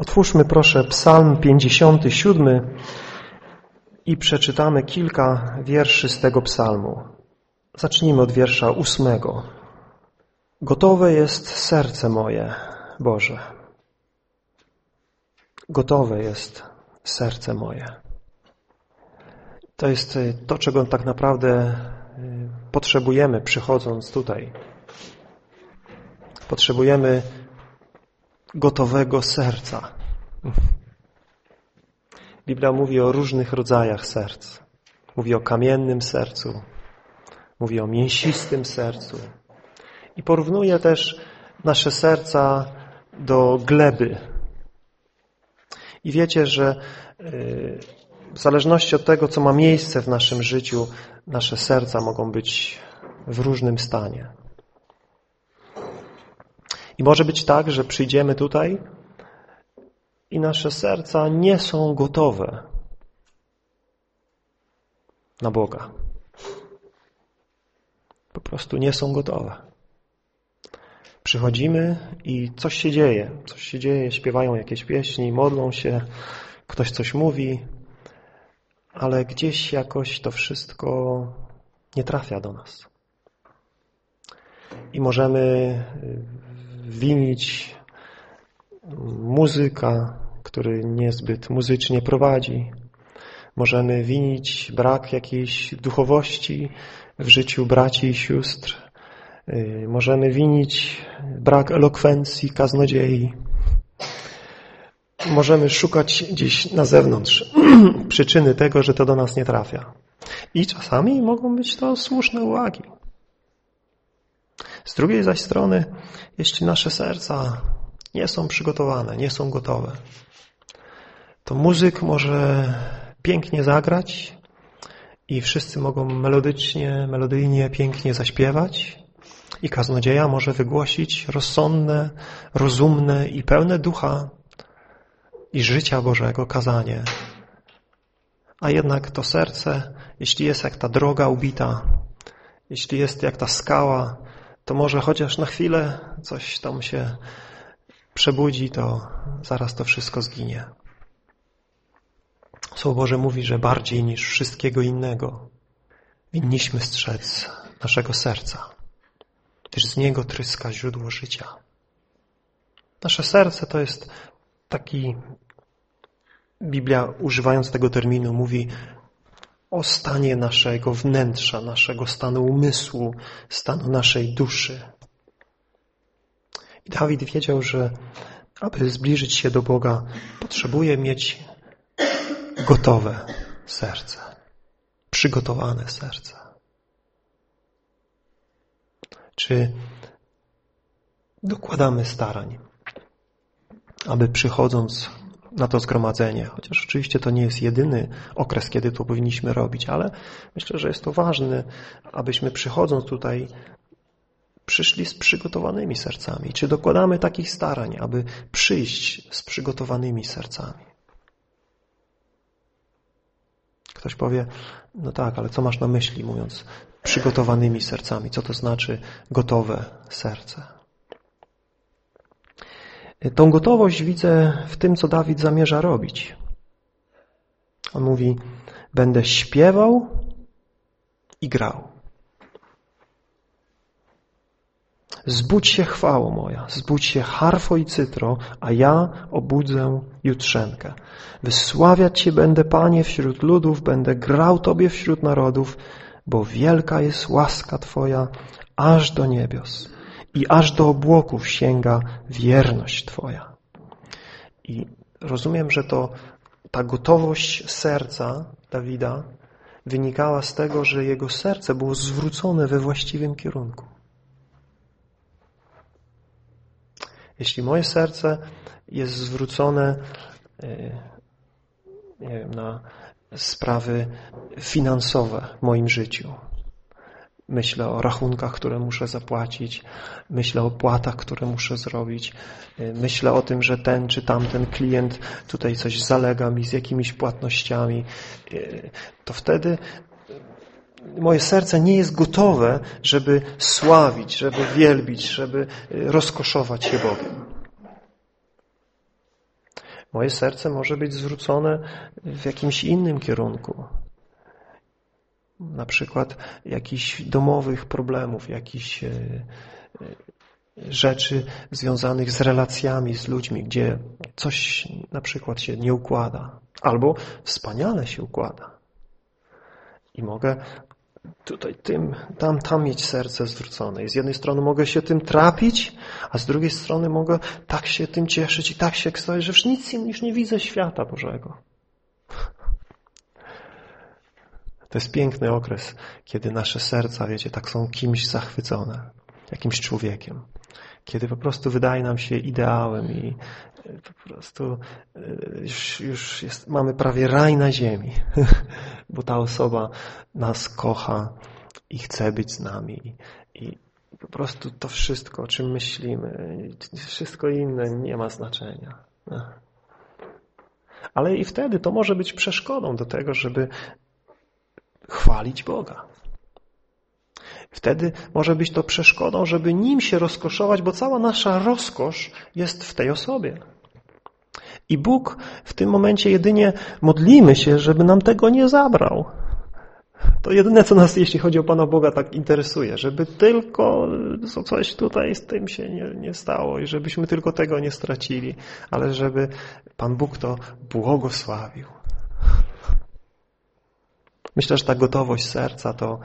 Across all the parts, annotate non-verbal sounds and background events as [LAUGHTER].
Otwórzmy proszę Psalm 57 i przeczytamy kilka wierszy z tego psalmu. Zacznijmy od wiersza ósmego. Gotowe jest serce moje, Boże. Gotowe jest serce moje. To jest to, czego tak naprawdę y, potrzebujemy przychodząc tutaj. Potrzebujemy gotowego serca. Biblia mówi o różnych rodzajach serc. Mówi o kamiennym sercu, mówi o mięsistym sercu. I porównuje też nasze serca do gleby. I wiecie, że y, w zależności od tego, co ma miejsce w naszym życiu, nasze serca mogą być w różnym stanie. I może być tak, że przyjdziemy tutaj i nasze serca nie są gotowe na Boga. Po prostu nie są gotowe. Przychodzimy i coś się dzieje. Coś się dzieje, śpiewają jakieś pieśni, modlą się, ktoś coś mówi, ale gdzieś jakoś to wszystko nie trafia do nas. I możemy winić muzyka, który niezbyt muzycznie prowadzi. Możemy winić brak jakiejś duchowości w życiu braci i sióstr. Y, możemy winić brak elokwencji kaznodziei. Możemy szukać gdzieś na zewnątrz [CLEARS THROAT] przyczyny tego, że to do nas nie trafia. I czasami mogą być to słuszne uwagi. Z drugiej zaś strony, jeśli nasze serca nie są przygotowane, nie są gotowe, to muzyk może pięknie zagrać i wszyscy mogą melodycznie, melodyjnie, pięknie zaśpiewać i kaznodzieja może wygłosić rozsądne, rozumne i pełne ducha i życia Bożego kazanie. A jednak to serce, jeśli jest jak ta droga ubita, jeśli jest jak ta skała, to może chociaż na chwilę coś tam się przebudzi, to zaraz to wszystko zginie. Słowo Boże mówi, że bardziej niż wszystkiego innego winniśmy strzec naszego serca, gdyż z niego tryska źródło życia. Nasze serce to jest taki, Biblia używając tego terminu mówi o stanie naszego wnętrza, naszego stanu umysłu, stanu naszej duszy. I Dawid wiedział, że aby zbliżyć się do Boga, potrzebuje mieć gotowe serce, przygotowane serce. Czy dokładamy starań, aby przychodząc na to zgromadzenie, chociaż oczywiście to nie jest jedyny okres, kiedy to powinniśmy robić, ale myślę, że jest to ważne, abyśmy przychodząc tutaj przyszli z przygotowanymi sercami. Czy dokładamy takich starań, aby przyjść z przygotowanymi sercami? Ktoś powie, no tak, ale co masz na myśli, mówiąc przygotowanymi sercami? Co to znaczy gotowe serce? Tą gotowość widzę w tym, co Dawid zamierza robić. On mówi, będę śpiewał i grał. Zbudź się chwało moja, zbudź się harfo i cytro, a ja obudzę jutrzenkę. Wysławiać Cię będę, Panie, wśród ludów, będę grał Tobie wśród narodów, bo wielka jest łaska Twoja aż do niebios i aż do obłoków sięga wierność Twoja. I rozumiem, że to ta gotowość serca Dawida wynikała z tego, że jego serce było zwrócone we właściwym kierunku. Jeśli moje serce jest zwrócone e, nie wiem, na sprawy finansowe w moim życiu, Myślę o rachunkach, które muszę zapłacić, myślę o płatach, które muszę zrobić, y, myślę o tym, że ten czy tamten klient tutaj coś zalega mi z jakimiś płatnościami. Y, to wtedy moje serce nie jest gotowe, żeby sławić, żeby wielbić, żeby y, rozkoszować się Bogiem. Moje serce może być zwrócone w jakimś innym kierunku. Na przykład jakichś domowych problemów, jakichś e, e, rzeczy związanych z relacjami z ludźmi, gdzie coś na przykład się nie układa, albo wspaniale się układa. I mogę tutaj tym, tam, tam mieć serce zwrócone. I z jednej strony mogę się tym trapić, a z drugiej strony mogę tak się tym cieszyć i tak się ekscytować, że już nic już nie widzę świata Bożego. To jest piękny okres, kiedy nasze serca, wiecie, tak są kimś zachwycone, jakimś człowiekiem. Kiedy po prostu wydaje nam się ideałem i po prostu e, już, już jest, mamy prawie raj na ziemi, [LAUGHS] bo ta osoba nas kocha i chce być z nami. I po prostu to wszystko, o czym myślimy, wszystko inne nie ma znaczenia. Ale i wtedy to może być przeszkodą do tego, żeby chwalić Boga. Wtedy może być to przeszkodą, żeby nim się rozkoszować, bo cała nasza rozkosz jest w tej osobie. I Bóg w tym momencie jedynie modlimy się, żeby nam tego nie zabrał. To jedyne, co nas, jeśli chodzi o Pana Boga, tak interesuje, żeby tylko coś tutaj z tym się nie, nie stało i żebyśmy tylko tego nie stracili, ale żeby Pan Bóg to błogosławił. Myślę, że ta gotowość serca to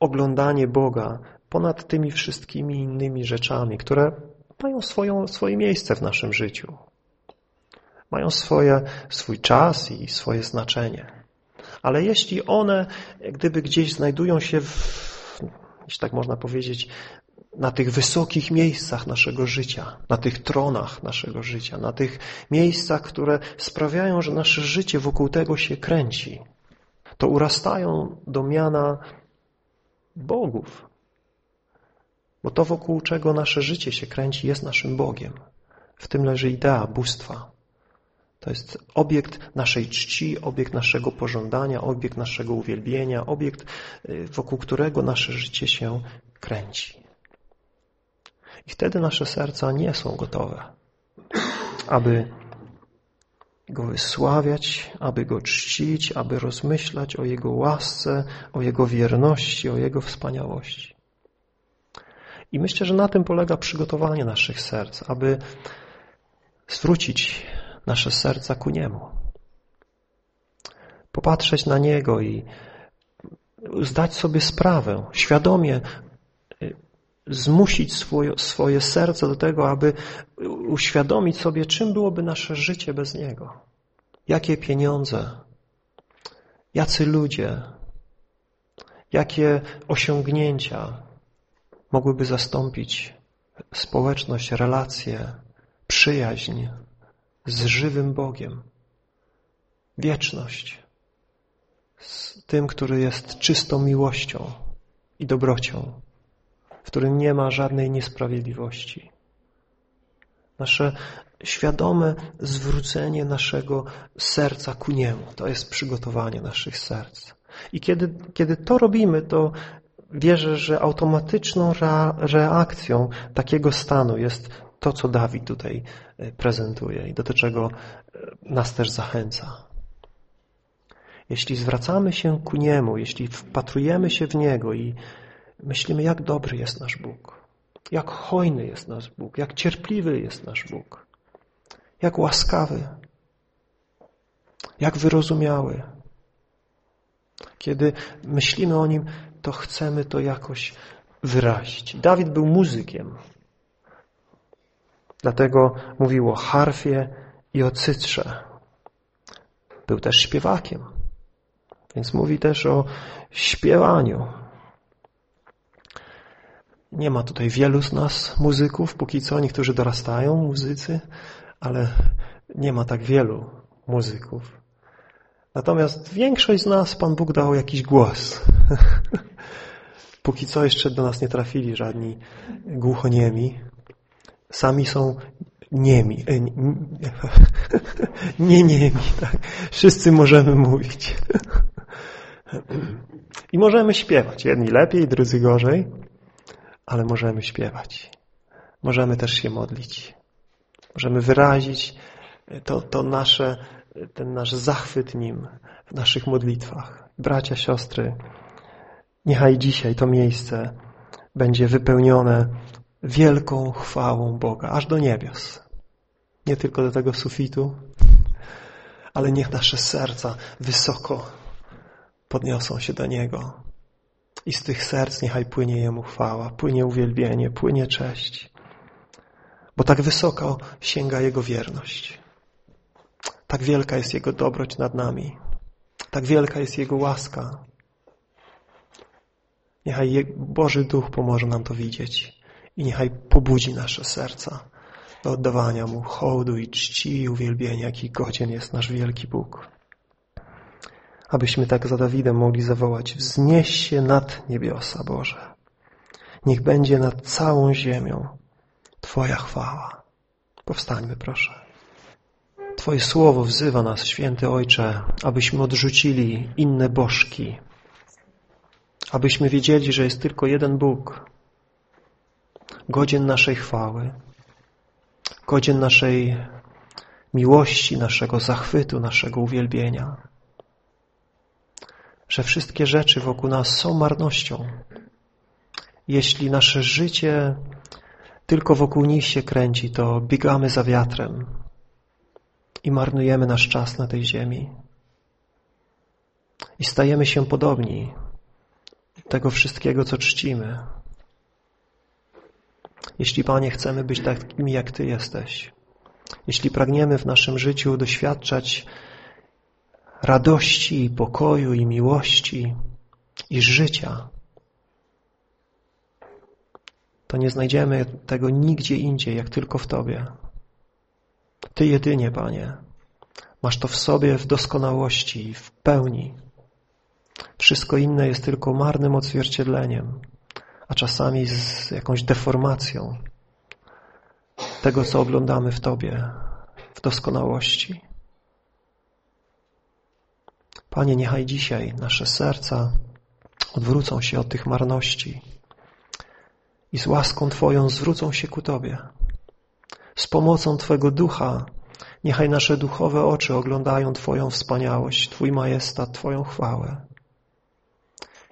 oglądanie Boga ponad tymi wszystkimi innymi rzeczami, które mają swoją, swoje miejsce w naszym życiu. Mają swoje, swój czas i swoje znaczenie. Ale jeśli one gdyby gdzieś znajdują się, w, jeśli tak można powiedzieć, na tych wysokich miejscach naszego życia, na tych tronach naszego życia, na tych miejscach, które sprawiają, że nasze życie wokół tego się kręci, to urastają do miana bogów. Bo to, wokół czego nasze życie się kręci, jest naszym Bogiem. W tym leży idea bóstwa. To jest obiekt naszej czci, obiekt naszego pożądania, obiekt naszego uwielbienia, obiekt, y, wokół którego nasze życie się kręci. I wtedy nasze serca nie są gotowe, aby Go wysławiać, aby Go czcić, aby rozmyślać o Jego łasce, o Jego wierności, o Jego wspaniałości. I myślę, że na tym polega przygotowanie naszych serc, aby zwrócić nasze serca ku Niemu. Popatrzeć na Niego i zdać sobie sprawę, świadomie zmusić swoje, swoje serce do tego, aby uświadomić sobie, czym byłoby nasze życie bez Niego. Jakie pieniądze, jacy ludzie, jakie osiągnięcia mogłyby zastąpić społeczność, relacje, przyjaźń z żywym Bogiem, wieczność z tym, który jest czystą miłością i dobrocią, w którym nie ma żadnej niesprawiedliwości. Nasze świadome zwrócenie naszego serca ku Niemu, to jest przygotowanie naszych serc. I kiedy, kiedy to robimy, to wierzę, że automatyczną reakcją takiego stanu jest to, co Dawid tutaj e, prezentuje i do czego e, nas też zachęca. Jeśli zwracamy się ku Niemu, jeśli wpatrujemy się w Niego i myślimy, jak dobry jest nasz Bóg, jak hojny jest nasz Bóg, jak cierpliwy jest nasz Bóg, jak łaskawy, jak wyrozumiały. Kiedy myślimy o Nim, to chcemy to jakoś wyrazić. Dawid był muzykiem. Dlatego mówił o harfie i o cytrze. Był też śpiewakiem. Więc mówi też o śpiewaniu. Nie ma tutaj wielu z nas muzyków, póki co niektórzy dorastają, muzycy, ale nie ma tak wielu muzyków. Natomiast większość z nas Pan Bóg dał jakiś głos. [LAUGHS] Póki co jeszcze do nas nie trafili żadni głuchoniemi. Sami są niemi. E, [LAUGHS] nie niemi, tak. Wszyscy możemy mówić. [LAUGHS] I możemy śpiewać. Jedni lepiej, drudzy gorzej, ale możemy śpiewać. Możemy też się modlić. Możemy wyrazić to, to nasze, ten nasz zachwyt Nim w naszych modlitwach. Bracia, siostry, niechaj dzisiaj to miejsce będzie wypełnione wielką chwałą Boga, aż do niebios. Nie tylko do tego sufitu, ale niech nasze serca wysoko podniosą się do Niego. I z tych serc niechaj płynie Jemu chwała, płynie uwielbienie, płynie cześć. Bo tak wysoko sięga Jego wierność. Tak wielka jest Jego dobroć nad nami. Tak wielka jest Jego łaska. Niechaj Boży Duch pomoże nam to widzieć i niechaj pobudzi nasze serca do oddawania Mu hołdu i czci i uwielbienia, jaki godzien jest nasz wielki Bóg. Abyśmy tak za Dawidem mogli zawołać wznieś się nad niebiosa, Boże. Niech będzie nad całą ziemią Twoja chwała. Powstańmy, proszę. Twoje słowo wzywa nas, święty Ojcze, abyśmy odrzucili inne bożki, abyśmy wiedzieli, że jest tylko jeden Bóg, godzien naszej chwały, godzien naszej miłości, naszego zachwytu, naszego uwielbienia. Że wszystkie rzeczy wokół nas są marnością. Jeśli nasze życie tylko wokół nich się kręci, to biegamy za wiatrem i marnujemy nasz czas na tej ziemi. I stajemy się podobni tego wszystkiego, co czcimy. Jeśli, Panie, chcemy być takimi, jak Ty jesteś, jeśli pragniemy w naszym życiu doświadczać radości, i pokoju i miłości i życia, to nie znajdziemy tego nigdzie indziej, jak tylko w Tobie. Ty jedynie, Panie, masz to w sobie w doskonałości, w pełni. Wszystko inne jest tylko marnym odzwierciedleniem, a czasami z jakąś deformacją tego, co oglądamy w Tobie, w doskonałości. Panie, niechaj dzisiaj nasze serca odwrócą się od tych marności i z łaską Twoją zwrócą się ku Tobie. Z pomocą Twego Ducha niechaj nasze duchowe oczy oglądają Twoją wspaniałość, Twój majestat, Twoją chwałę.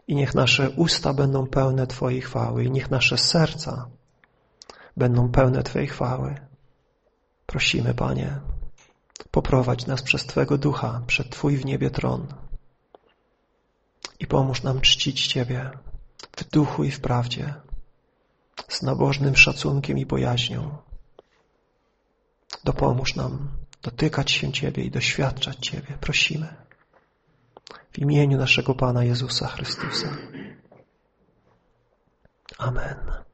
I niech nasze usta będą pełne Twojej chwały i niech nasze serca będą pełne Twojej chwały. Prosimy, Panie, poprowadź nas przez Twego Ducha, przed Twój w niebie tron i pomóż nam czcić Ciebie w duchu i w prawdzie, z nabożnym szacunkiem i bojaźnią. Dopomóż nam dotykać się Ciebie i doświadczać Ciebie. Prosimy. W imieniu naszego Pana Jezusa Chrystusa. Amen.